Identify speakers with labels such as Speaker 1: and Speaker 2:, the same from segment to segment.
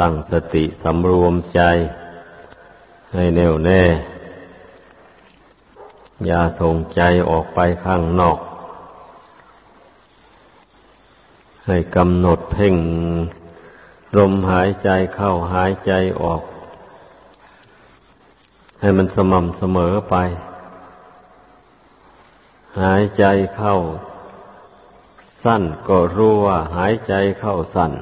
Speaker 1: ตั้งสติสำรวมใจ ให้แน่วแน่ อย่าส่งใจออกไปข้างนอก ให้กำหนดเพ่งลมหายใจเข้าหายใจออก ให้มันสม่ำเสมอไป หายใจเข้าสั้นก็รู้ว่าหายใจเข้าสั้น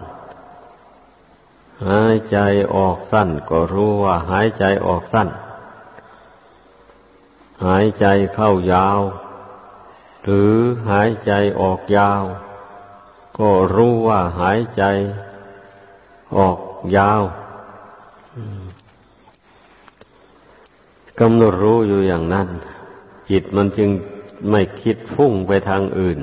Speaker 1: หายใจออกสั้นก็รู้ว่าหายใจออกสั้น หายใจเข้ายาว หรือหายใจออกยาว ก็รู้ว่าหายใจออกยาวกำหนดรู้อยู่อย่างนั้น จิตมันจึงไม่คิดฟุ้งไปทางอื่น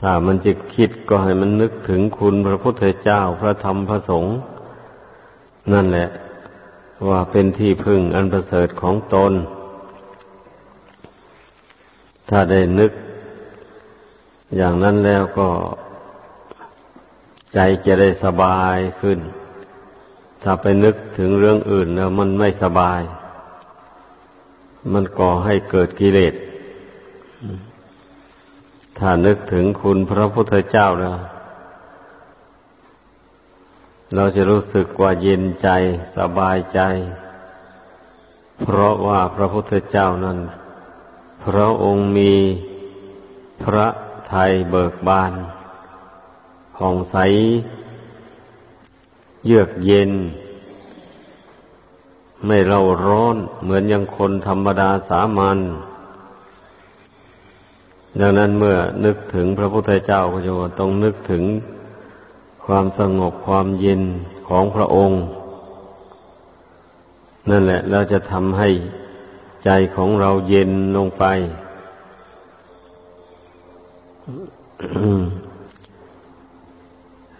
Speaker 1: ถ้ามันจะคิดก็ให้มันนึกถึงคุณพระพุทธเจ้าพระธรรมพระสงฆ์นั่นแหละ ว่าเป็นที่พึ่งอันประเสริฐของตน ถ้าได้นึก อย่างนั้นแล้วก็ ใจจะได้สบายขึ้น ถ้าไปนึกถึงเรื่องอื่นแล้วมันไม่สบาย มันก่อให้เกิดกิเลส ถ้านึกถึงคุณพระพุทธเจ้าแล้ว เราจะรู้สึกว่าเย็นใจสบายใจ เพราะว่าพระพุทธเจ้านั้น พระองค์มีพระไทยเบิกบานผ่องใส เยือกเย็น ไม่เราร้อนเหมือนอย่างคนธรรมดาสามัญ ดังนั้นเมื่อนึกถึงพระพุทธเจ้าก็จะต้องนึกถึงความสงบความเย็นของพระองค์ นั่นแหละเราจะทำให้ใจของเราเย็นลงไป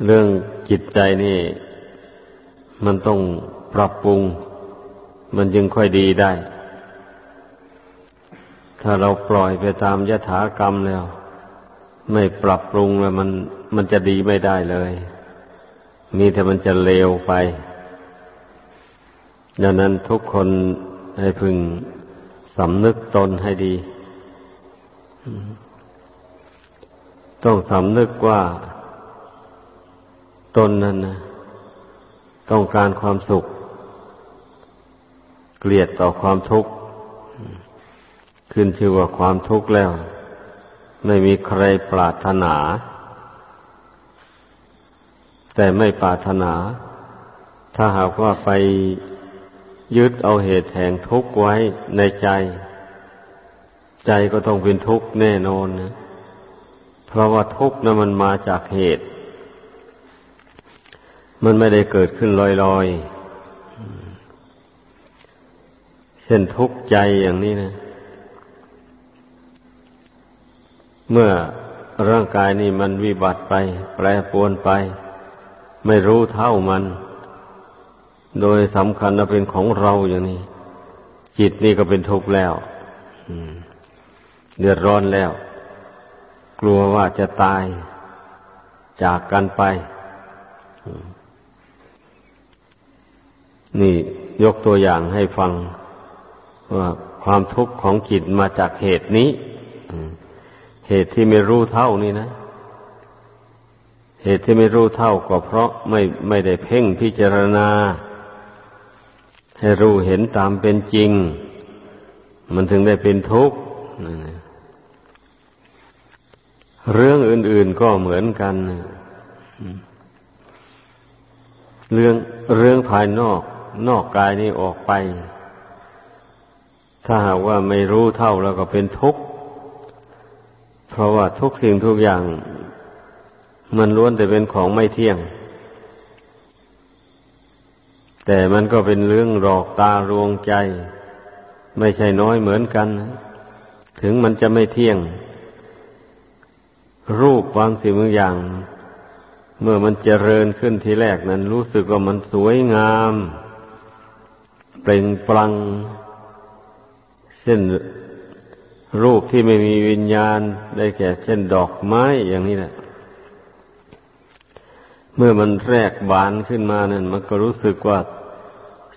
Speaker 1: เรื่องจิตใจนี่ มันต้องปรับปรุง มันจึงค่อยดีได้ ถ้าเราปล่อยไปตามยถากรรมแล้ว ไม่ปรับปรุงแล้วมันมันจะดีไม่ได้เลย มีแต่มันจะเลวไป ดังนั้นทุกคนให้พึงสำนึกตนให้ดี ต้องสำนึกว่าตนนั้นนะต้องการความสุข เกลียดต่อความทุกข์ ขึ้นชื่อว่าความทุกข์แล้ว ไม่มีใครปรารถนา แต่ไม่ปรารถนา ถ้าหากว่าไปยึดเอาเหตุแห่งทุกข์ไว้ในใจ ใจก็ต้องเป็นทุกข์แน่นอนนะเพราะว่าทุกข์นั้นมันมาจากเหตุ มันไม่ได้เกิดขึ้นลอยๆเช่นทุกข์ใจอย่างนี้นะ เมื่อร่างกายนี่มันวิบัติไป แปรปรวนไป ไม่รู้เท่ามัน โดยสำคัญว่าเป็นของเราอย่างนี้ จิตนี่ก็เป็นทุกข์แล้วเดือดร้อนแล้ว กลัวว่าจะตายจากกันไป นี่ยกตัวอย่างให้ฟังว่าความทุกข์ของจิตมาจากเหตุนี้ เหตุที่ไม่รู้เท่านี่นะ เหตุที่ไม่รู้เท่าก็เพราะไม่ไม่ได้เพ่งพิจารณา ให้รู้เห็นตามเป็นจริง มันถึงได้เป็นทุกข์เรื่องอื่น ๆก็เหมือนกัน เรื่องเรื่องภายนอก นอกกายนี้ออกไป ถ้าหากว่าไม่รู้เท่าแล้วก็เป็นทุกข์ เพราะว่าทุกสิ่งทุกอย่าง มันล้วนแต่เป็นของไม่เที่ยง แต่มันก็เป็นเรื่องหลอกตารวงใจ ไม่ใช่น้อยเหมือนกัน ถึงมันจะไม่เที่ยง รูปบางสิ่งบางอย่าง เมื่อมันเจริญขึ้นทีแรกนั้น รู้สึกว่ามันสวยงาม เปล่งปลังเช่น รูปที่ไม่มีวิญญาณได้แก่เช่นดอกไม้อย่างนี้แหละเมื่อมันแรกบานขึ้นมานั่นมันก็รู้สึกว่า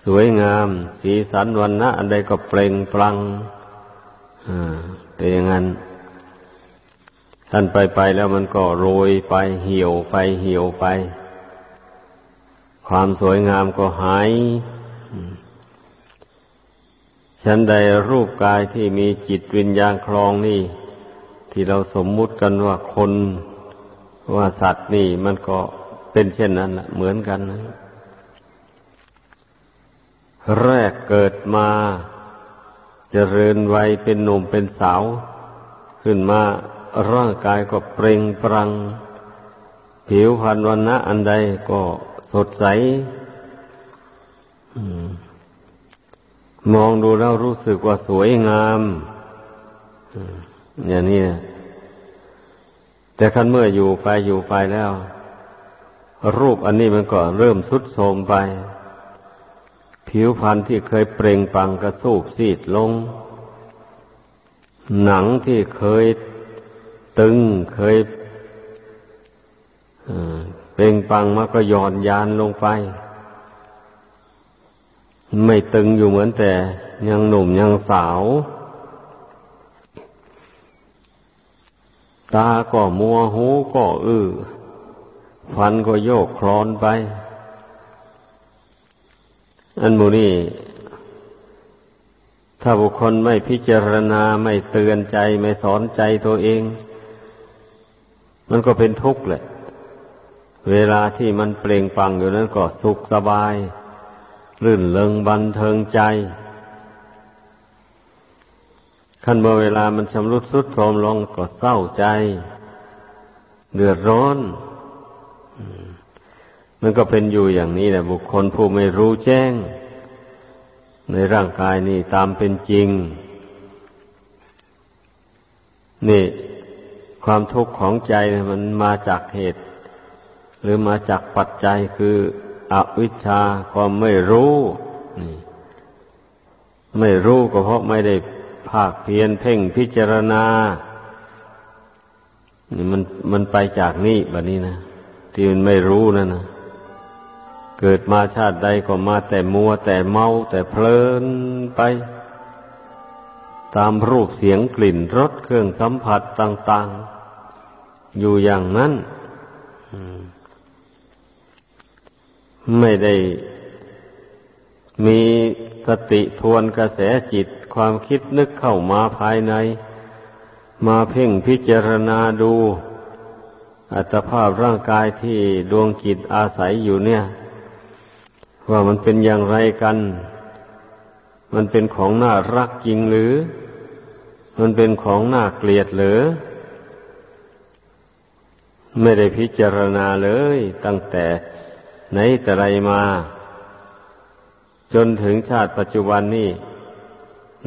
Speaker 1: สวยงาม สีสันวันนะอันใดก็เปล่งปลังแต่อย่างนั้นท่านไปไปแล้วมันก็โรยไปเหี่ยวไปเหี่ยวไป ความสวยงามก็หาย ฉันใดรูปกายที่มีจิตวิญญาณคลองนี่ ที่เราสมมุติกันว่าคนว่าสัตว์นี่มันก็เป็นเช่นนั้นเหมือนกันนะแรกเกิดมาจเจริญวัยเป็นหนุ่มเป็นสาว ขึ้นมาร่างกายก็เปล่งปรัง ผิวพรรณวันนะอันใดก็สดใส มองดูแล้วรู้สึกว่าสวยงามอย่างนี้แต่คันเมื่ออยู่ไปอยู่ไปแล้ว รูปอันนี้มันก็เริ่มสุดโทมไป ผิวพรรณที่เคยเปล่งปังกระสูบซีดลง หนังที่เคยตึงเคยเปล่งปังมาก็ย่อนยานลงไป ไม่ตึงอยู่เหมือนแต่ยังหนุ่มยังสาว ตาก็มัวหูก็อื้อฟันก็โยกคลอนไป อันมูนี่ถ้าบุคคลไม่พิจารณาไม่เตือนใจไม่สอนใจตัวเอง มันก็เป็นทุกข์แหละ เวลาที่มันเปล่งปังอยู่นั้นก็สุขสบาย รื่นเริงบันเทิงใจขั้นเมื่อเวลามันชำรุดสุดโทรมลงก็เศร้าใจ เดือดร้อนมันก็เป็นอยู่อย่างนี้แหละบุคคลผู้ไม่รู้แจ้ง ในร่างกายนี่ตามเป็นจริง นี่ ความทุกข์ของใจมันมาจากเหตุ หรือมาจากปัจจัยคือ อวิชชาความไม่รู้นี่ไม่รู้ก็เพราะไม่ได้ภาคเพียนเพ่งพิจารณา นี่มันมันไปจากนี่แบบนี้นะที่มันไม่รู้นั่นนะเกิดมาชาติใดก็มาแต่มัวแต่เมาแต่เพลินไป ตามรูปเสียงกลิ่นรสเครื่องสัมผัสต่าง ๆ อยู่อย่างนั้น ไม่ได้มีสติทวนกระแสจิตความคิดนึกเข้ามาภายใน มาเพ่งพิจารณาดู อัตภาพร่างกายที่ดวงจิตอาศัยอยู่เนี่ย ว่ามันเป็นอย่างไรกัน มันเป็นของน่ารักจริงหรือ มันเป็นของน่าเกลียดหรือ ไม่ได้พิจารณาเลยตั้งแต่ ไหนแต่ไรมา จนถึงชาติปัจจุบันนี่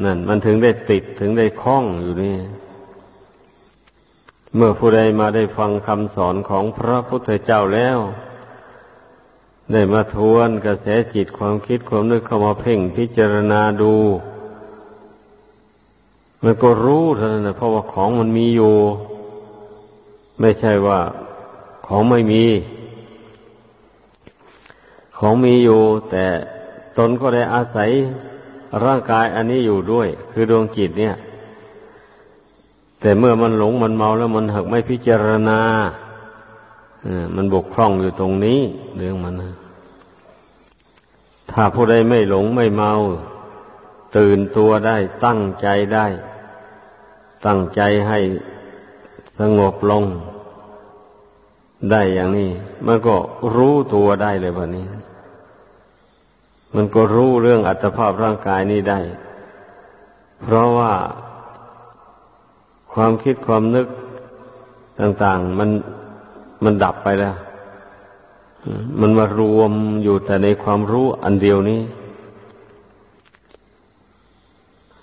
Speaker 1: นั่น มันถึงได้ติดถึงได้คล้องอยู่นี่ เมื่อผู้ใดมาได้ฟังคำสอนของพระพุทธเจ้าแล้ว ได้มาทวนกระแสจิตความคิดความนึกเข้ามาเพ่งพิจารณาดู มันก็รู้เท่านั้นนะเพราะว่าของมันมีอยู่ ไม่ใช่ว่าของไม่มี ของมีอยู่ แต่ตนก็ได้อาศัยร่างกายอันนี้อยู่ด้วย คือดวงจิตเนี่ย แต่เมื่อมันหลงมันเมาแล้วมันหักไม่พิจารณาอมันบกพร่องอยู่ตรงนี้ เรื่องมันนะถ้าผู้ใดไม่หลงไม่เมา ตื่นตัวได้ตั้งใจได้ ตั้งใจให้สงบลง ได้อย่างนี้ มันก็รู้ตัวได้เลยแบบนี้ มันก็รู้เรื่องอัตภาพร่างกายนี้ได้ เพราะว่าความคิดความนึกต่าง ๆ มันมันดับไปแล้ว มันมารวมอยู่แต่ในความรู้อันเดียวนี้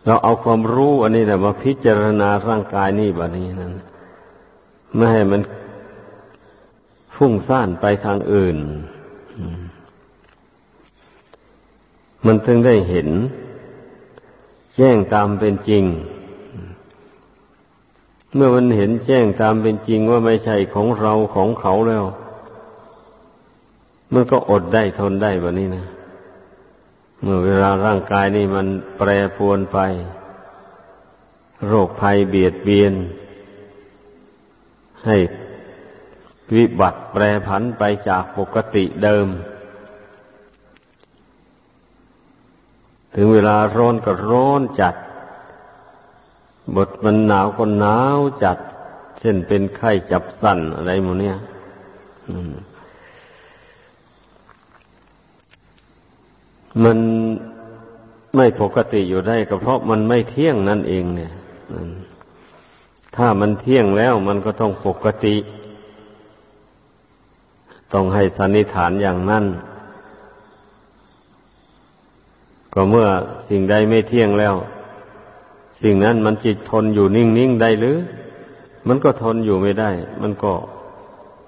Speaker 1: เราเอาความรู้อันนี้แหละมาพิจารณาร่างกายนี่แบบนี้นั้นไม่ให้มันฟุ้งซ่านไปทางอื่นมั มันถึงได้เห็น แจ้งตามเป็นจริง เมื่อมันเห็นแจ้งตามเป็นจริงว่าไม่ใช่ของเราของเขาแล้ว มันก็อดได้ทนได้แบบนี้นะ เมื่อเวลาร่างกายนี่มันแปรปรวนไป โรคภัยเบียดเบียน ให้วิบัติแปรผันไปจากปกติเดิม ถึงเวลาร้อนก็ร้อนจัด บทมันหนาวก็หนาวจัด เช่นเป็นไข้จับสั่นอะไรหมดเนี่ยมันไม่ปกติอยู่ได้ก็เพราะมันไม่เที่ยงนั่นเอง เนี่ยถ้ามันเที่ยงแล้วมันก็ต้องปกติ ต้องให้สันนิฐานอย่างนั้น ก็เมื่อสิ่งใดไม่เที่ยงแล้ว สิ่งนั้นมันจิตทนอยู่นิ่งๆได้หรือ มันก็ทนอยู่ไม่ได้ มันก็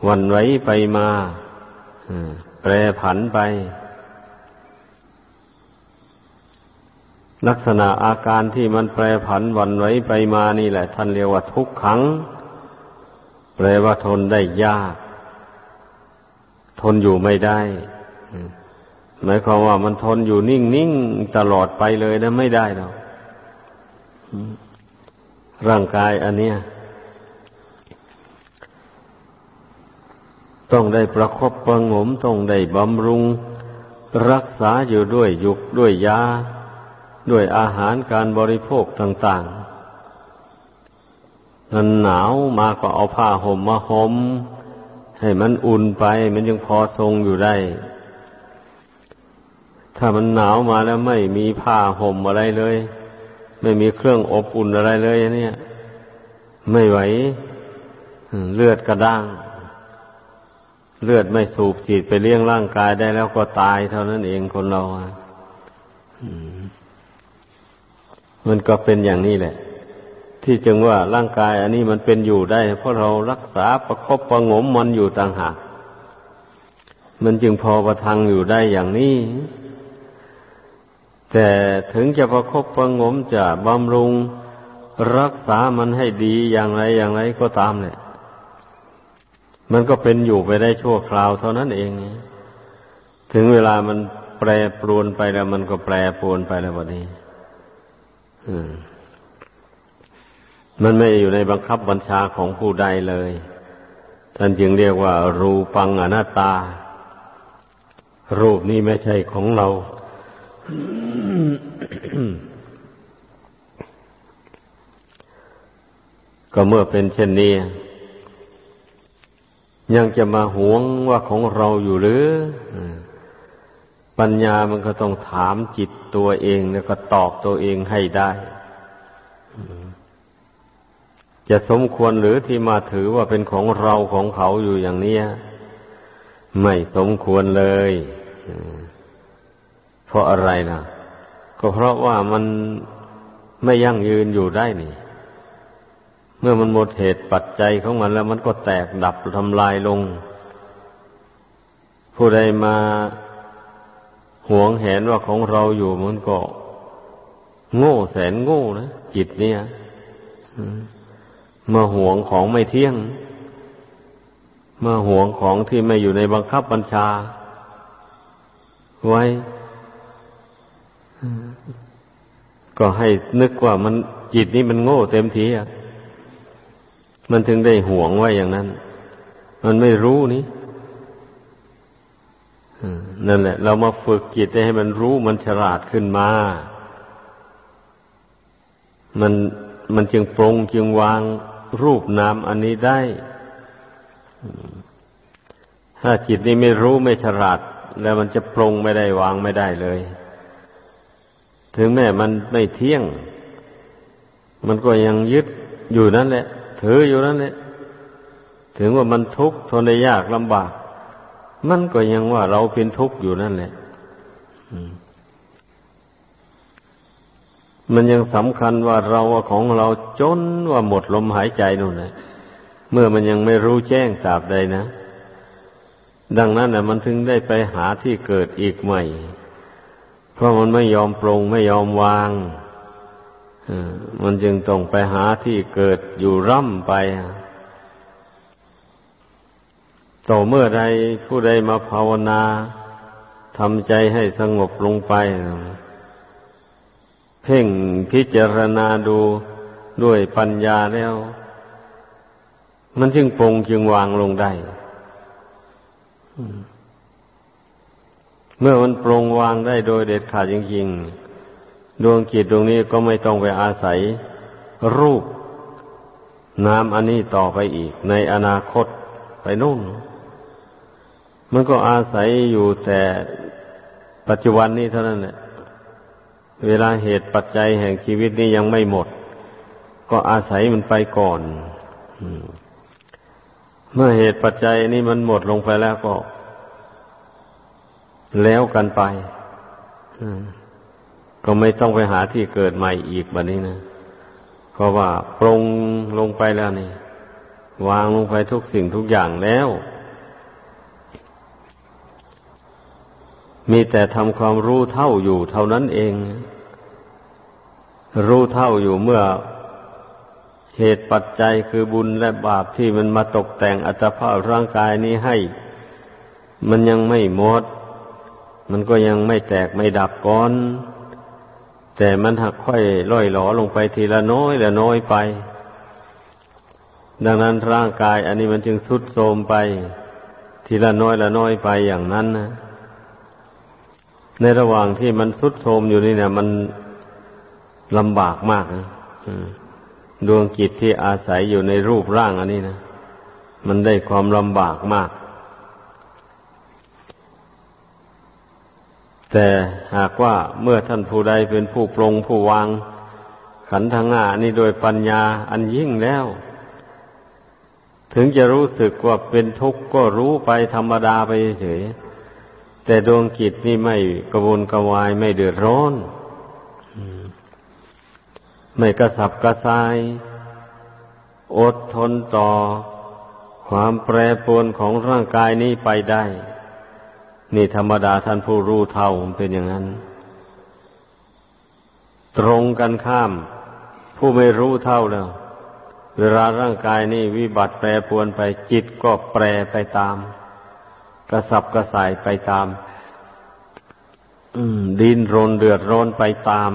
Speaker 1: วันไหวไปมาแปรผันไป ลักษณะอาการที่มันแปรผันวันไหวไปมานี่แหละ ท่านเรียกว่าทุกขัง แปลว่าทนได้ยาก ทนอยู่ไม่ได้ หมายความว่ามันทนอยู่นิ่งๆตลอดไปเลยนะไม่ได้หรอกร่างกายอันเนี้ยต้องได้ประคบประงมต้องได้บำรุง รักษาอยู่ด้วยยุกด้วยยา ด้วยอาหารการบริโภคต่างๆมันหนาวมาก็เอาผ้าห่มมาห่มให้มันอุ่นไปมันยังพอทรงอยู่ได้ ถ้ามันหนาวมาแล้วไม่มีผ้าห่มอะไรเลย ไม่มีเครื่องอบอุ่นอะไรเลยเนี่ย ไม่ไหวเลือดกระด้าง เลือดไม่สูบฉีดไปเลี้ยงร่างกายได้แล้วก็ตายเท่านั้นเองคนเราอะมันก็เป็นอย่างนี้แหละ ที่จึงว่าร่างกาย อันนี้มันเป็นอยู่ได้ เพราะเรารักษาประคบประงมมันอยู่ต่างหาก มันจึงพอประทังอยู่ได้อย่างนี้ แต่ถึงจะประคบประงมจะบำรุงรักษามันให้ดีอย่างไรอย่างไรก็ตามเนี่ย มันก็เป็นอยู่ไปได้ชั่วคราวเท่านั้นเอง ถึงเวลามันแปรปรวนไปแล้ว มันก็แปรปรวนไปแล้ววันนี้มันไม่อยู่ในบังคับบัญชาของผู้ใดเลย ท่านจึงเรียกว่า รูปังอนัตตา รูปนี้ไม่ใช่ของเรา ก็เมื่อเป็นเช่นนี้ ยังจะมาหวงว่าของเราอยู่หรือ ปัญญามันก็ต้องถามจิตตัวเอง แล้วก็ตอบตัวเองให้ได้ จะสมควรหรือที่มาถือว่าเป็นของเราของเขาอยู่อย่างนี้ไม่สมควรเลย เพราะอะไรนะก็เพราะว่ามันไม่ยั่งยืนอยู่ได้นี่ เมื่อมันหมดเหตุปัจจัยของมันแล้วมันก็แตกดับทำลายลง ผู้ใดมาหวงแหนว่าของเราอยู่มันก็ โง่แสนโง่นะจิตเนี่ยมาหวงของไม่เที่ยง มาหวงของที่ไม่อยู่ในบังคับบัญชา ไว้ ก็ให้นึกว่ามันจิตนี้มันโง่เต็มทีอะ มันถึงได้หวงไว้อย่างนั้น มันไม่รู้นี่นั่นแหละ เรามาฝึกจิตให้มันรู้มันฉลาดขึ้นมา มันมันจึงปรงจึงวางรูปนามอันนี้ได้ ถ้าจิตนี้ไม่รู้ไม่ฉลาด แล้วมันจะปรงไม่ได้วางไม่ได้เลย ถึงแม้มันไม่เที่ยง มันก็ยังยึดอยู่นั่นแหละ ถืออยู่นั่นแหละ ถึงว่ามันทุกข์ทนได้ยากลำบาก มันก็ยังว่าเราเป็นทุกข์อยู่นั่นแหละมันยังสำคัญว่าเราของเราจนว่าหมดลมหายใจนู่นนะเมื่อมันยังไม่รู้แจ้งตราบใดนะ ดังนั้นนะมันถึงได้ไปหาที่เกิดอีกใหม่ ราะมันไม่ยอมปรงไม่ยอมวางมันจึงต้องไปหาที่เกิดอยู่ร่ำไปต่อเมื่อใดผู้ใดมาภาวนาทำใจให้สงบลงไป เพ่งพิจารณาดูด้วยปัญญาแล้ว มันจึงปรงจึงวางลงได้ เมื่อมันปรงวางได้โดยเด็ดขาดจริงๆ ดวงจิตดวงนี้ก็ไม่ต้องไปอาศัย รูปนามอันนี้ต่อไปอีก ในอนาคตไปนู่น มันก็อาศัยอยู่แต่ปัจจุบันนี้เท่านั้นแหละเวลาเหตุปัจจัยแห่งชีวิตนี้ยังไม่หมด ก็อาศัยมันไปก่อน เมื่อเหตุปัจจัยนี้มันหมดลงไปแล้วก็ แล้วกันไปก็ไม่ต้องไปหาที่เกิดใหม่อีกแบบนี้นะ เพราะว่าปรงลงไปแล้วนี่ วางลงไปทุกสิ่งทุกอย่างแล้ว มีแต่ทำความรู้เท่าอยู่เท่านั้นเอง รู้เท่าอยู่เมื่อเหตุปัจจัยคือบุญและบาปที่มันมาตกแต่งอัตภาพร่างกายนี้ให้ มันยังไม่หมด มันก็ยังไม่แตกไม่ดับก่อน แต่มันหักค่อยล่อยหลอลงไปทีละน้อยละน้อยไป ดังนั้นร่างกายอันนี้มันจึงสุดโทมไป ทีละน้อยละน้อยไปอย่างนั้นนะในระหว่างที่มันสุดโทมอยู่นี่เนี่ยมันลำบากมากนะดวงจิตที่อาศัยอยู่ในรูปร่างอันนี้นะมันได้ความลำบากมาก แต่หากว่าเมื่อท่านผู้ใดเป็นผู้ปรงผู้วาง ขันธ์ทางห้านี้โดยปัญญาอันยิ่งแล้ว ถึงจะรู้สึกว่าเป็นทุกข์ก็รู้ไปธรรมดาไปเฉยแต่ดวงจิตนี่ไม่กระวนกระวายไม่เดือดร้อนไม่กระสับกระส่าย อดทนต่อ ความแปรปรวนของร่างกายนี้ไปได้ นี่ธรรมดาท่านผู้รู้เท่าเป็นอย่างนั้น ตรงกันข้าม ผู้ไม่รู้เท่าแล้ว เวลาร่างกายนี่วิบัติแปรปวนไปจิตก็แปรไปตาม กระสับกระส่ายไปตามดินรนเดือดร้อนไปตาม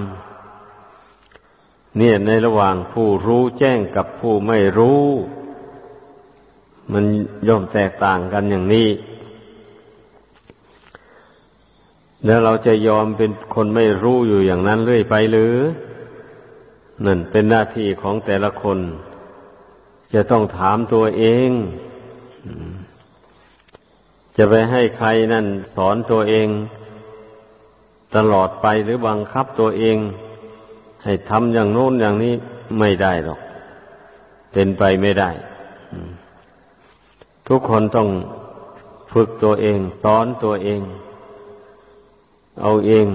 Speaker 1: เนี่ยในระหว่างผู้รู้แจ้งกับผู้ไม่รู้ มันย่อมแตกต่างกันอย่างนี้ แล้วเราจะยอมเป็นคนไม่รู้อยู่อย่างนั้นเรื่อยไปหรือนั่นเป็นหน้าที่ของแต่ละคน จะต้องถามตัวเอง จะไปให้ใครนั่นสอนตัวเอง ตลอดไปหรือบังคับตัวเอง ให้ทำอย่างโน้นอย่างนี้ไม่ได้หรอก เป็นไปไม่ได้ ทุกคนต้องฝึกตัวเอง สอนตัวเอง เอาเอง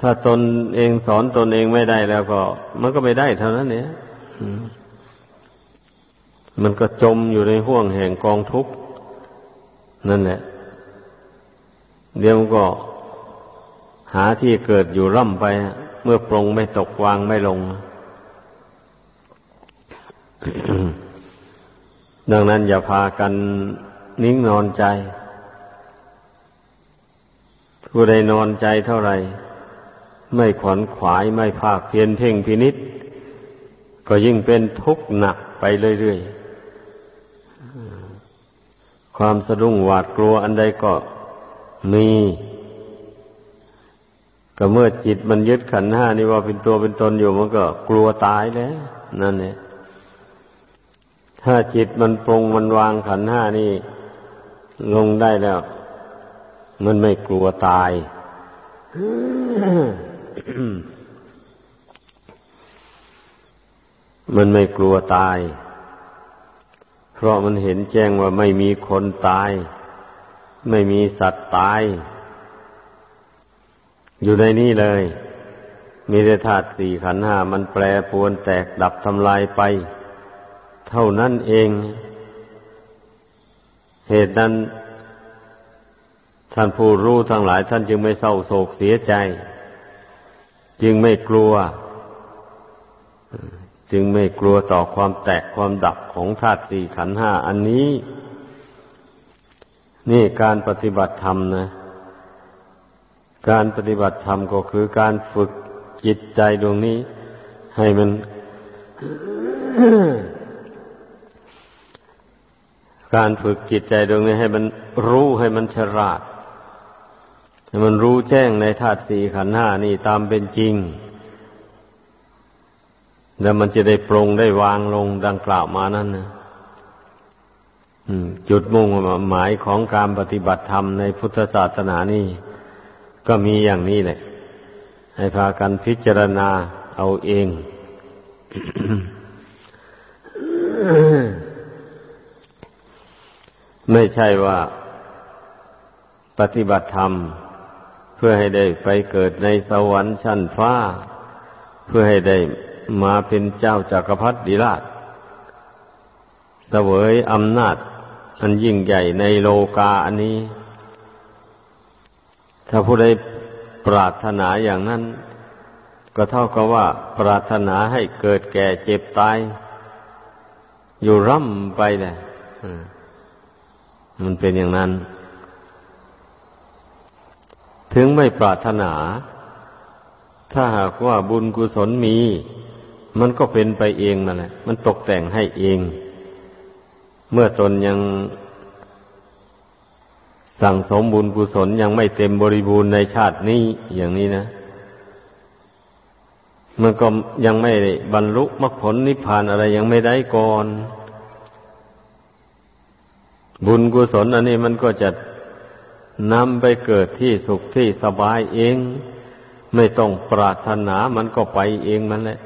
Speaker 1: ถ้าตนเองสอนตนเองไม่ได้แล้วก็ มันก็ไม่ได้เท่านั้นเนี่ยมันก็จมอยู่ในห่วงแห่งกองทุกข์นั่นแหละ เดี๋ยวก็หาที่เกิดอยู่ร่ำไป เมื่อปรงไม่ตกวางไม่ลง ดังนั้นอย่าพากันนิ่งนอนใจ ผู้ใดนอนใจเท่าไหร่ ไม่ขวนขวายไม่ภาคเพียนเพ่งพินิษก็ยิ่งเป็นทุกข์หนักไปเรื่อยๆ ความสะดุ้งหวาดกลัวอันใดก็มีก็เมื่อจิตมันยึดขันห้านี่ว่าเป็นตัวเป็นตนอยู่มันก็กลัวตายแล้วนั่นเนี่ยถ้าจิตมันปรงมันวางขันห้านี่ ลงได้แล้ว มันไม่กลัวตาย มันไม่กลัวตาย เพราะมันเห็นแจ้งว่าไม่มีคนตาย ไม่มีสัตว์ตาย อยู่ในนี้เลย มีแต่ธาตุสี่ขันห้ามันแปรปวนแตกดับทำลายไป เท่านั้นเอง เหตุนั้น ท่านผู้รู้ทั้งหลายท่านจึงไม่เศร้าโศกเสียใจ จึงไม่กลัว จึงไม่กลัวต่อความแตกความดับของธาตุสี่ขันห้าอันนี้ นี่การปฏิบัติธรรมนะ การปฏิบัติธรรมก็คือการฝึกจิตใจดวงนี้ ให้มันการฝึกจิตใจดวงนี้ให้มันรู้ให้มันฉลาด ให้มันรู้แจ้งในธาตุสี่ขันธ์ห้านี่ตามเป็นจริง แล้วมันจะได้ปรงได้วางลงดังกล่าวมานั่นนะจุดมุ่งหมายของการปฏิบัติธรรมในพุทธศาสนานี่ ก็มีอย่างนี้แหละ ให้พากันพิจารณาเอาเองไม่ใช่ว่าปฏิบัติธรรม เพื่อให้ได้ไปเกิดในสวรรค์ชั้นฟ้า เพื่อให้ได้มาเป็นเจ้าจากักรพรรดิราชเสวยอำนาจ อันยิ่งใหญ่ในโลกาอันนี้ ถ้าผู้ใดปรารถนาอย่างนั้น ก็เท่ากับว่า ปรารถนาให้เกิดแก่เจ็บตาย อยู่ร่ำไปเลยมันเป็นอย่างนั้น ถึงไม่ปรารถนา ถ้าหากว่าบุญกุศลมี มันก็เป็นไปเองนั่นแหละ มันตกแต่งให้เอง เมื่อตนยังสั่งสมบุญกุศลยังไม่เต็มบริบูรณ์ในชาตินี้อย่างนี้นะ มันก็ยังไม่บรรลุมรรคผลนิพพานอะไรยังไม่ได้ก่อน บุญกุศลอันนี้มันก็จะ นำไปเกิดที่สุขที่สบายเอง ไม่ต้องปรารถนามันก็ไปเองมันแหละ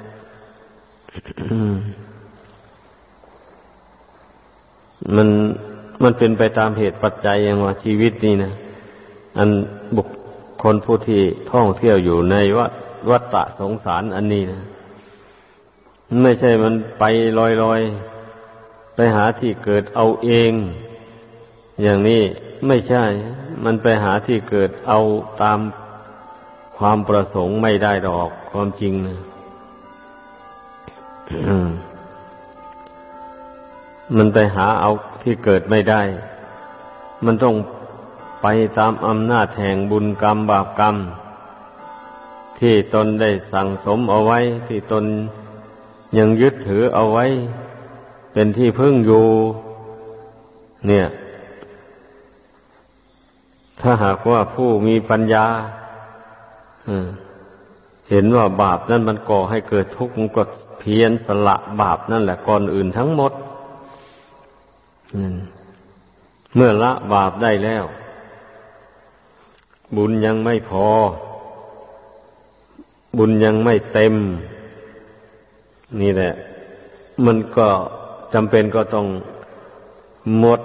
Speaker 1: มันมันเป็นไปตามเหตุปัจจัยอย่างว่าชีวิตนี่นะอันบุคคลผู้ที่ท่องเที่ยวอยู่ในวัดวัฏฏะสงสารอันนี้นะไม่ใช่มันไปลอยลอยไปหาที่เกิดเอาเอง อย่างนี้ไม่ใช่ มันไปหาที่เกิดเอาตามความประสงค์ไม่ได้ดอกความจริงนะมันไปหาเอาที่เกิดไม่ได้ มันต้องไปตามอำนาจแห่งบุญกรรมบาปกรรม ที่ตนได้สั่งสมเอาไว้ ที่ตนยังยึดถือเอาไว้ เป็นที่พึ่งอยู่ เนี่ย ถ้าหากว่าผู้มีปัญญาเห็นว่าบาปนั้นมันก่อให้เกิดทุกข์มันก็เพียรสละบาปนั่นแหละก่อนอื่นทั้งหมดเมื่อละบาปได้แล้ว บุญยังไม่พอ บุญยังไม่เต็ม นี่แหละ มันก็จำเป็นก็ต้องหมด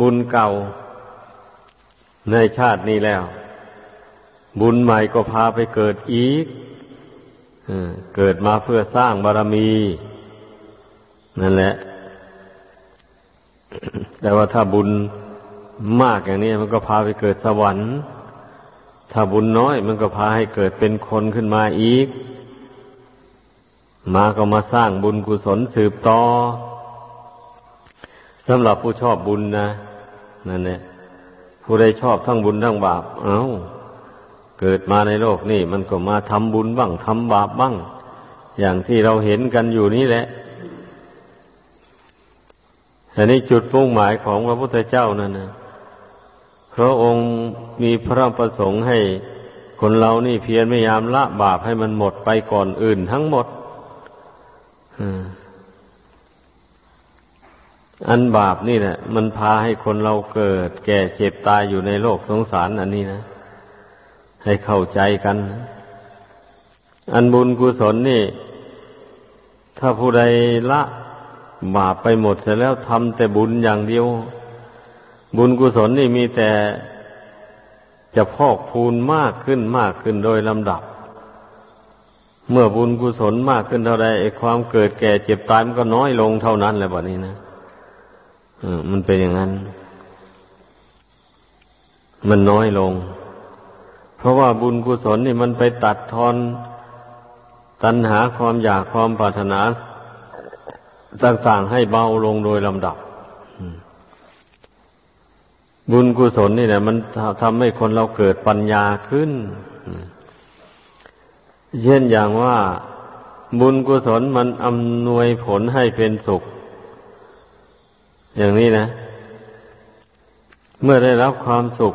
Speaker 1: บุญเก่า ในชาตินี้แล้ว บุญใหม่ก็พาไปเกิดอีกเกิดมาเพื่อสร้างบารมี นั่นแหละ แต่ว่าถ้าบุญมากอย่างนี้มันก็พาไปเกิดสวรรค์ ถ้าบุญน้อย มันก็พาให้เกิดเป็นคนขึ้นมาอีก มาก็มาสร้างบุญกุศลสืบต่อสำหรับผู้ชอบบุญนะนั่นแหละ ผู้ใดชอบทั้งบุญทั้งบาป เอา้า เกิดมาในโลกนี่มันก็มาทำบุญบ้างทำบาปบ้าง อย่างที่เราเห็นกันอยู่นี่แหละอันนี้จุดมุ่งหมายของพระพุทธเจ้านั่นนะพระองค์มีพระประสงค์ให้คนเรานี่เพียรพยายามละบาปให้มันหมดไปก่อนอื่นทั้งหมด อันบาปนี่แหละมันพาให้คนเราเกิด แก่เจ็บตายอยู่ในโลกสงสารอันนี้นะ ให้เข้าใจกันอันบุญกุศลนี่ ถ้าผู้ใดละบาปไปหมดเสร็จแล้วทำแต่บุญอย่างเดียว บุญกุศลนี่มีแต่จะพอกพูนมากขึ้นมากขึ้นโดยลำดับ เมื่อบุญกุศลมากขึ้นเท่าไรไอ้ความเกิดแก่เจ็บตายมันก็น้อยลงเท่านั้นแหละแบบนี้นะ มันเป็นอย่างนั้น มันน้อยลง เพราะว่าบุญกุศลนี่มันไปตัดทอน ตัณหาความอยากความปรารถนาต่างๆให้เบาลงโดยลำดับ บุญกุศลนี่แหละมันทำให้คนเราเกิดปัญญาขึ้น เช่นอย่างว่าบุญกุศลมันอำนวยผลให้เป็นสุข อย่างนี้นะ เมื่อได้รับความสุข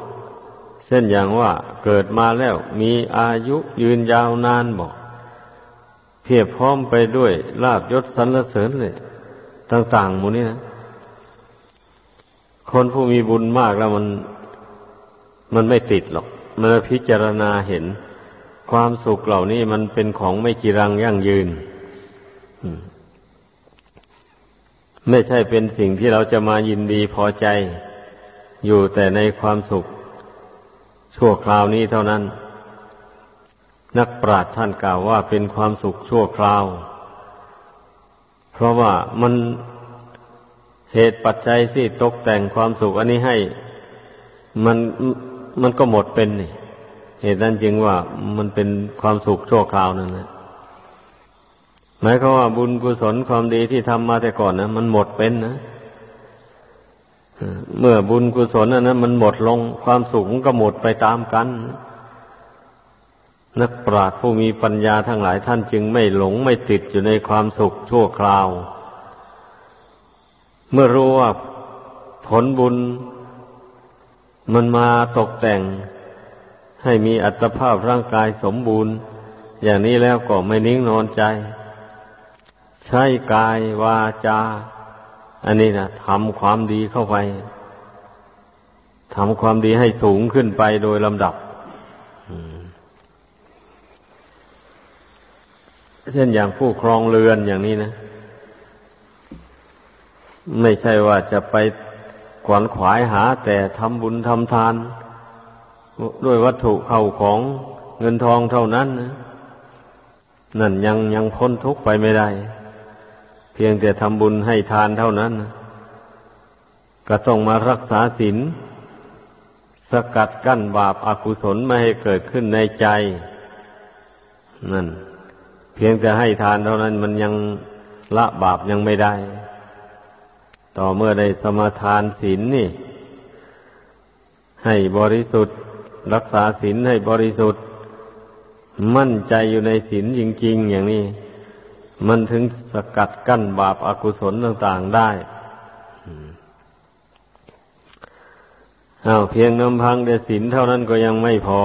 Speaker 1: เช่นอย่างว่าเกิดมาแล้วมีอายุยืนยาวนานบอกเพียบพร้อมไปด้วยลาบยศสรรเสริญเลย ต่างๆหมูนี้นะ คนผู้มีบุญมากแล้วมัน มันไม่ติดหรอก มันพิจารณาเห็นความสุขเหล่านี้มันเป็นของไม่กีรังยั่งยืน ไม่ใช่เป็นสิ่งที่เราจะมายินดีพอใจ อยู่แต่ในความสุข ชั่วคราวนี้เท่านั้น นักปราชญ์ท่านกล่าวว่าเป็นความสุขชั่วคราว เพราะว่ามันเหตุปัจจัยที่ตกแต่งความสุขอันนี้ให้ มันมันก็หมดเป็นนี่เหตุนั้นจึงว่ามันเป็นความสุขชั่วคราวนั่นนะ หมายความว่าบุญกุศลความดีที่ทำมาแต่ก่อนนะมันหมดเป็นนะเมื่อบุญกุศลนั้นมันหมดลงความสุขก็หมดไปตามกัน นักปราชญ์ผู้มีปัญญาทั้งหลายท่านจึงไม่หลงไม่ติดอยู่ในความสุขชั่วคราว เมื่อรู้ว่าผลบุญมันมาตกแต่งให้มีอัตภาพร่างกายสมบูรณ์ อย่างนี้แล้วก็ไม่นิ่งนอนใจ ใช้กายวาจา อันนี้นะทำความดีเข้าไปทำความดีให้สูงขึ้นไปโดยลำดับเช่นอย่างผู้ครองเรือนอย่างนี้นะ ไม่ใช่ว่าจะไปขวนขวายหา แต่ทำบุญทำทาน ด้วยวัตถุเข้าของเงินทองเท่านั้นนะนั่นยังยังพ้นทุกข์ไปไม่ได้ เพียงแต่ทำบุญให้ทานเท่านั้นนะก็ต้องมารักษาศีลสกัดกั้นบาปอากุศลไม่ให้เกิดขึ้นในใจ นั่น เพียงแต่ให้ทานเท่านั้นมันยังละบาปยังไม่ได้ ต่อเมื่อได้สมาทานศีลนนี่ ให้บริสุทธิ์ รักษาศีลให้บริสุทธิ์ มั่นใจอยู่ในศีลจริง ๆ อย่างนี้ มันถึงสกัดกั้นบาปอากุศลต่างๆได้อาเพียงน้ำพังแต่ศีลเท่านั้นก็ยังไม่พอ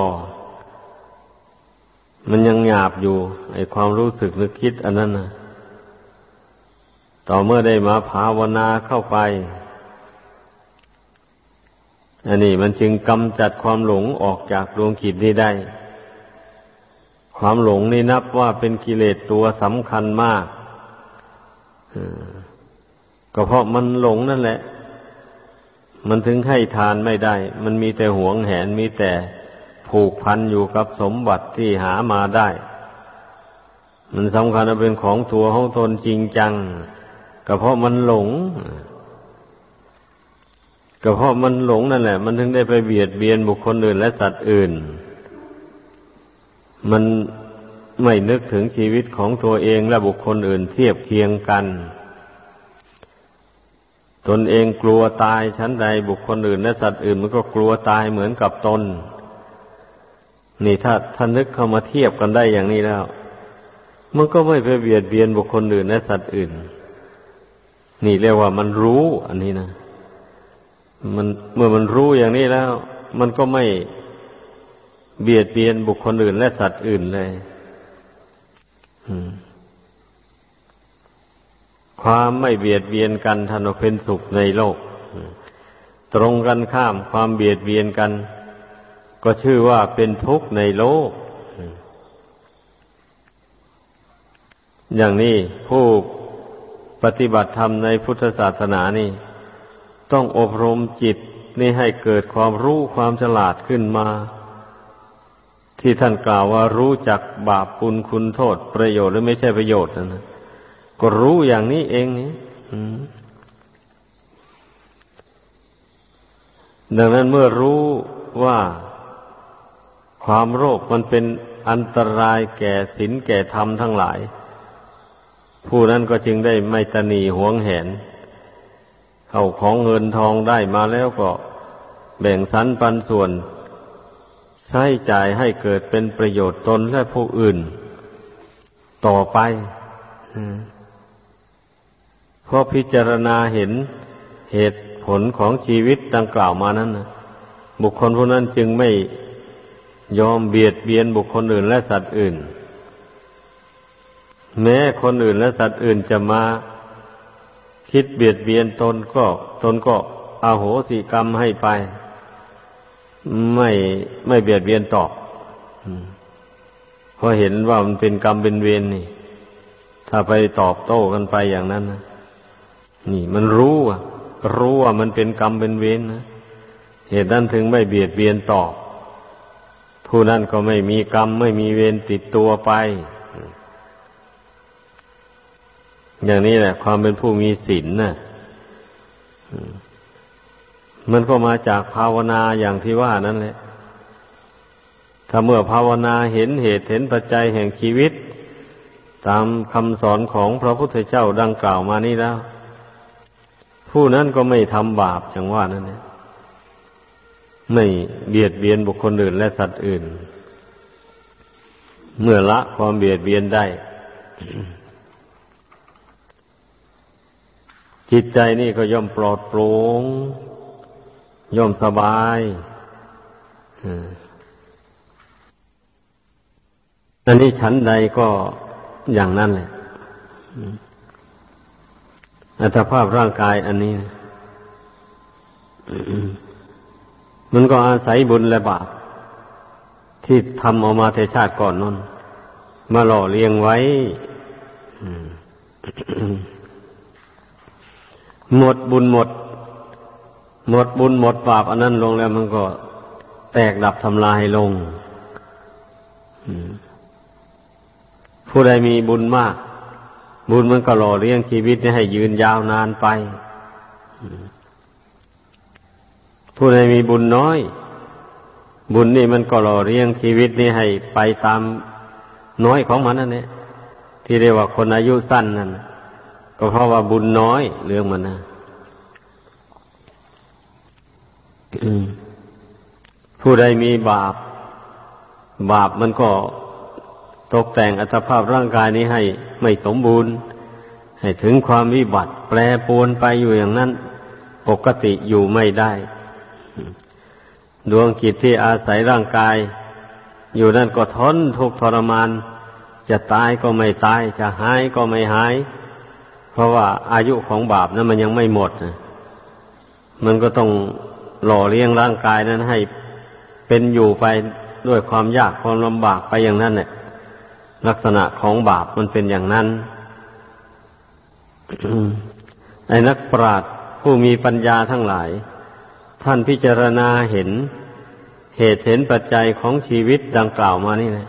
Speaker 1: มันยังหยาบอยู่ ไอความรู้สึกนึกคิดอันนั้นนะต่อเมื่อได้มาภาวนาเข้าไป อันนี้มันจึงกำจัดความหลงออกจากดวงจิตนี้ได้ ความหลงนี่นับว่าเป็นกิเลสตัวสำคัญมากก็เพราะมันหลงนั่นแหละ มันถึงให้ทานไม่ได้ มันมีแต่หวงแหนมีแต่ผูกพันอยู่กับสมบัติที่หามาได้ มันสำคัญเป็นของตัวของตนจริงจัง ก็เพราะมันหลง ก็เพราะมันหลงนั่นแหละ มันถึงได้ไปเบียดเบียนบุคคลอื่นและสัตว์อื่น มันไม่นึกถึงชีวิตของตัวเองและบุคคลอื่นเทียบเคียงกัน ตนเองกลัวตายชั้นใดบุคคลอื่นและสัตว์อื่นมันก็กลัวตายเหมือนกับตน นี่ถ้าท่านนึกเข้ามาเทียบกันได้อย่างนี้แล้ว มันก็ไม่ไปเบียดเบียนบุคคลอื่นและสัตว์อื่น นี่เรียกว่ามันรู้ อันนี้นะมันเมื่อมันรู้อย่างนี้แล้ว มันก็ไม่ เบียดเบียนบุคคลอื่นและสัตว์อื่นเลยความไม่เบียดเบียนกันท่านเป็นสุขในโลก ตรงกันข้ามความเบียดเบียนกัน ก็ชื่อว่าเป็นทุกข์ในโลก อย่างนี้ผู้ปฏิบัติธรรมในพุทธศาสนานี่ ต้องอบรมจิตนี่ให้เกิดความรู้ความฉลาดขึ้นมา ที่ท่านกล่าวว่ารู้จักบาปปุลคุณโทษ ประโยชน์หรือไม่ใช่ประโยชน์นะก็รู้อย่างนี้เองนี่ดังนั้นเมื่อรู้ว่าความโรคมันเป็นอันตรายแก่ศีลแก่ธรรมทั้งหลาย ผู้นั้นก็จึงได้ไม่ตนีหวงแหนเข้าของเงินทองได้มาแล้วก็แบ่งสรรปันส่วน ใช้จ่ายให้เกิดเป็นประโยชน์ตนและผู้อื่น ต่อไปเพราะพิจารณาเห็นเหตุผลของชีวิตดังกล่าวมานั้นนะบุคคลผู้นั้นจึงไม่ยอมเบียดเบียนบุคคลอื่นและสัตว์อื่น แม้คนอื่นและสัตว์อื่นจะมาคิดเบียดเบียนตนก็ ตนก็อาโหสิกรรมให้ไป ไม่ไม่เบียดเบียนตอบเพราะเห็นว่ามันเป็นกรรมเป็นเวรนี่ ถ้าไปตอบโต้กันไปอย่างนั้นนะนี่ มันรู้อะ รู้ว่ามันเป็นกรรมเป็นเวรนะเหตุนั้นถึงไม่เบียดเบียนตอบ ผู้นั้นก็ไม่มีกรรม ไม่มีเวรติดตัวไป อย่างนี้แหละ ความเป็นผู้มีศีลน่ะ มันก็มาจากภาวนาอย่างที่ว่านั่นแหละ ถ้าเมื่อภาวนาเห็นเหตุเห็นปัจจัยแห่งชีวิต ตามคำสอนของพระพุทธเจ้าดังกล่าวมานี้แล้ว ผู้นั้นก็ไม่ทำบาปอย่างว่านั่นเนี่ยไม่เบียดเบียนบุคคลอื่นและสัตว์อื่น เมื่อละความเบียดเบียนได้ จิตใจนี่ก็ย่อมปลอดโปร่ง ย่อมสบายอันนี้ชั้นใดก็อย่างนั้นแหละอัตภาพร่างกายอันนี้ มันก็อาศัยบุญและบาปที่ทำออกมาเทชาติก่อนนั่นมาหล่อเลี้ยงไว้หมดบุญหมด หมดบุญหมดบาปอันนั้นลงแล้วมันก็แตกดับทำลายลง ผู้ใดมีบุญมาก บุญมันก็หล่อเลี้ยงชีวิตให้ยืนยาวนานไป ผู้ใดมีบุญน้อย บุญนี่มันก็หล่อเลี้ยงชีวิตนี่ให้ไปตามน้อยของมันนั่นเองที่เรียกว่าคนอายุสั้นนั่นก็เพราะว่าบุญน้อยเรื่องมันนะ ผู้ใดมีบาป บาปมันก็ตกแต่งอัตภาพร่างกายนี้ให้ไม่สมบูรณ์ ให้ถึงความวิบัติ แปรปรวนไปอยู่อย่างนั้น ปกติอยู่ไม่ได้ ดวงกิจที่อาศัยร่างกาย อยู่นั่นก็ทนทุกทรมาน จะตายก็ไม่ตาย จะหายก็ไม่หาย เพราะว่าอายุของบาปนั้นมันยังไม่หมด มันก็ต้อง หล่อเลี้ยงร่างกายนั้นให้เป็นอยู่ไปด้วยความยากความลำบากไปอย่างนั้นเนี่ยลักษณะของบาปมันเป็นอย่างนั้นไอ้นักปราชญ์ผู้มีปัญญาทั้งหลาย ท่านพิจารณาเห็นเหตุเห็นปัจจัยของชีวิตดังกล่าวมานี่นะ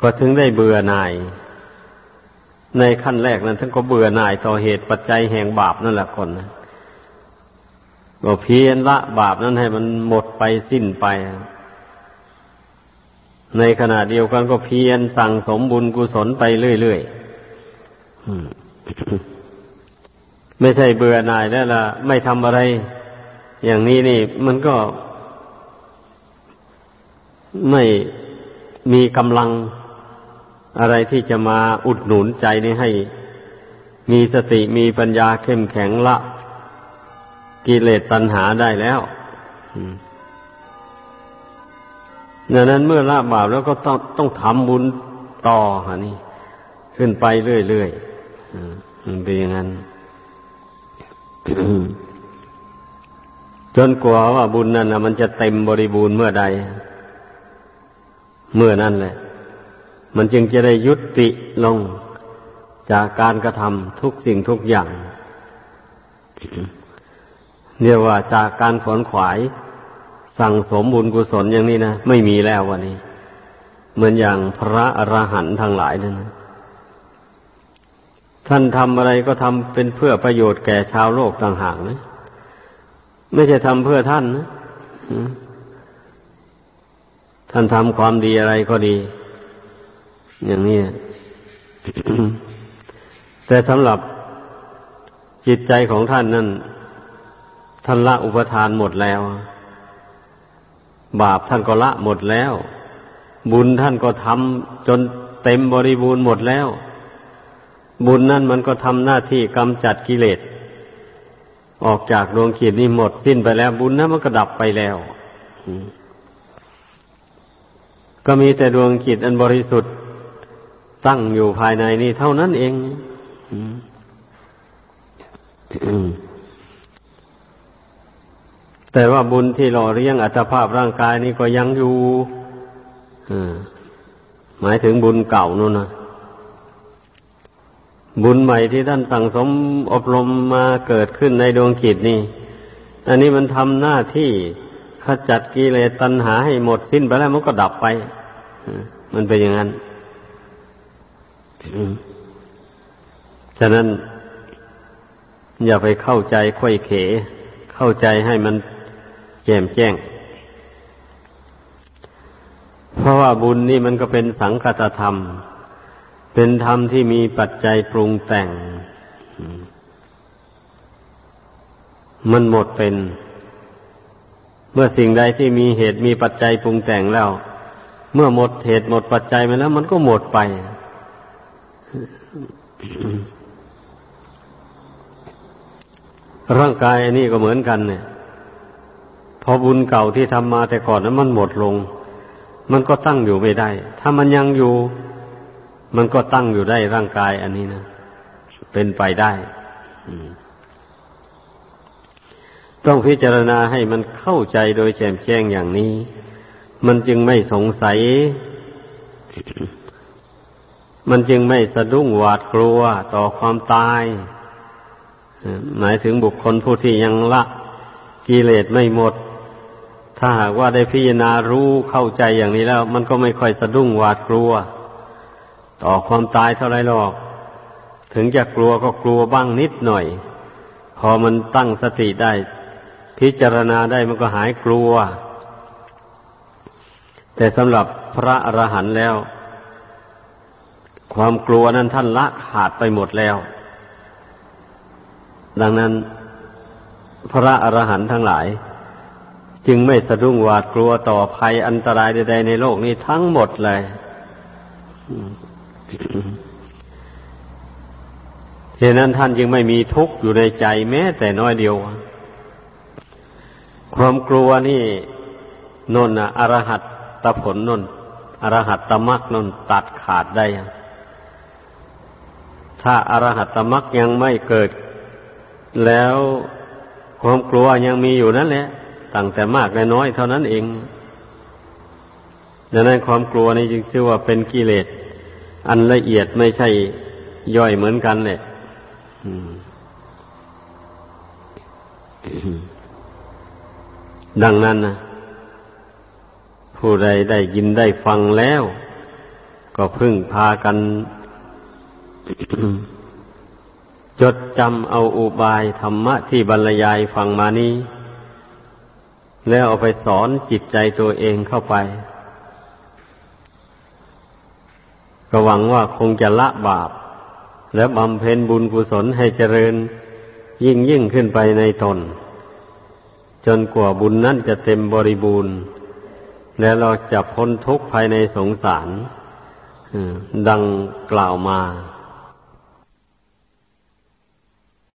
Speaker 1: ก็ถึงได้เบื่อหน่าย ในขั้นแรกนั้นท่านก็เบื่อหน่ายต่อเหตุปัจจัยแห่งบาปนั่นแหละคนนะ ก็เพียรละบาปนั้นให้มันหมดไปสิ้นไป ในขณะเดียวกันก็เพียรสั่งสมบุญกุศลไปเรื่อยๆไม่ใช่เบื่อหน่ายแล้วล่ะ ไม่ทำอะไร อย่างนี้นี่ มันก็ ไม่มีกำลังอะไรที่จะมาอุดหนุนใจนี่ให้ มีสติมีปัญญาเข้มแข็งละ กิเลสตัณหาได้แล้วดังนั้นเมื่อละบาปแล้วก็ต้องต้องทำบุญต่อฮะนี่ขึ้นไปเรื่อยๆเป็นอย่างนั้น จนกว่าว่าบุญนั้นนะมันจะเต็มบริบูรณ์เมื่อใด เมื่อนั้นแหละ มันจึงจะได้ยุติลงจากการกระทำทุกสิ่งทุกอย่าง เรียกว่าจากการขวนขวาย สั่งสมบุญกุศลอย่างนี้นะไม่มีแล้ววันนี้ เหมือนอย่างพระอรหันต์ทั้งหลายนั่นนะท่านทำอะไรก็ทำเป็นเพื่อประโยชน์แก่ชาวโลกต่างหากนะไม่ใช่ทำเพื่อท่านนะท่านทำความดีอะไรก็ดี อย่างนี้แต่สำหรับจิตใจของท่านนั้น ท่านละอุปทานหมดแล้ว บาปท่านก็ละหมดแล้ว บุญท่านก็ทำจนเต็มบริบูรณ์หมดแล้ว บุญนั่นมันก็ทำหน้าที่กำจัดกิเลสออกจากดวงขีดนี้หมดสิ้นไปแล้ว บุญนั้นมันก็ดับไปแล้ว ก็มีแต่ดวงจิตอันบริสุทธิ์ตั้งอยู่ภายในนี้เท่านั้นเอง แต่ว่าบุญที่หล่อเลี้ยงอัตภาพร่างกายนี้ก็ยังอยู่หมายถึงบุญเก่านู่นนะบุญใหม่ที่ท่านสั่งสมอบรมมาเกิดขึ้นในดวงจิตนี่ อันนี้มันทำหน้าที่ขจัดกิเลสตัณหาให้หมดสิ้นไปแล้วมันก็ดับไป มันเป็นอย่างนั้น ฉะนั้น อย่าไปเข้าใจค่อยเข เข้าใจให้มัน จ่มแจ้ง เพราะว่าบุญนี่มันก็เป็นสังคตธรรม เป็นธรรมที่มีปัจจัยปรุงแต่ง มันหมดเป็น เมื่อสิ่งใดที่มีเหตุมีปัจจัยปรุงแต่งแล้ว เมื่อหมดเหตุหมดปัจจัยไปแล้ว มันก็หมดไปร่างกายอันนี้ก็เหมือนกันเนี่ย อบุญเก่าที่ทำมาแต่ก่อนนั้นมันหมดลง มันก็ตั้งอยู่ไม่ได้ ถ้ามันยังอยู่ มันก็ตั้งอยู่ได้ร่างกายอันนี้นะ เป็นไปได้ต้องพิจารณาให้มันเข้าใจโดยแจ่มแจ้งอย่างนี้ มันจึงไม่สงสัย มันจึงไม่สะดุ้งหวาดกลัวต่อความตาย หมายถึงบุคคลผู้ที่ยังละกิเลสไม่หมด ถ้าหากว่าได้พิจารณารู้เข้าใจอย่างนี้แล้ว มันก็ไม่ค่อยสะดุ้งหวาดกลัว ต่อความตายเท่าไรหรอก ถึงจะกลัวก็กลัวบ้างนิดหน่อย พอมันตั้งสติได้ พิจารณาได้มันก็หายกลัว แต่สำหรับพระอรหันต์แล้ว ความกลัวนั้นท่านละขาดไปหมดแล้ว ดังนั้น พระอรหันต์ทั้งหลาย จึงไม่สะดุ้งหวาดกลัวต่อภัยอันตรายใดๆในโลกนี้ทั้งหมดเลยเหตุนั้นท่านจึงไม่มีทุกข์อยู่ในใจแม้แต่น้อยเดียว ความกลัวนี่นนนะอรหัตตผลนนอรหัตตมักนนตัดขาดได้ ถ้าอารหัตตมักยังไม่เกิด แล้วความกลัวยังมีอยู่นั่นแหละ ตั้งแต่มากและน้อยเท่านั้นเองดังนั้นความกลัวนี้จึงชื่อว่าเป็นกิเลสอันละเอียดไม่ใช่ย่อยเหมือนกันเลยดังนั้นนะผู้ใดได้ยินได้ฟังแล้ว ก็พึ่งพากัน จดจำเอาอุบายธรรมะที่บรรยายฟังมานี้ แล้วเอาไปสอนจิตใจตัวเองเข้าไป ก็หวังว่าคงจะละบาป และบำเพ็ญบุญกุศลให้เจริญยิ่งยิ่งขึ้นไปในตน จนกว่าบุญนั้นจะเต็มบริบูรณ์ และเราจะพ้นทุกข์ภายในสงสารดังกล่าวมา